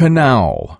canal.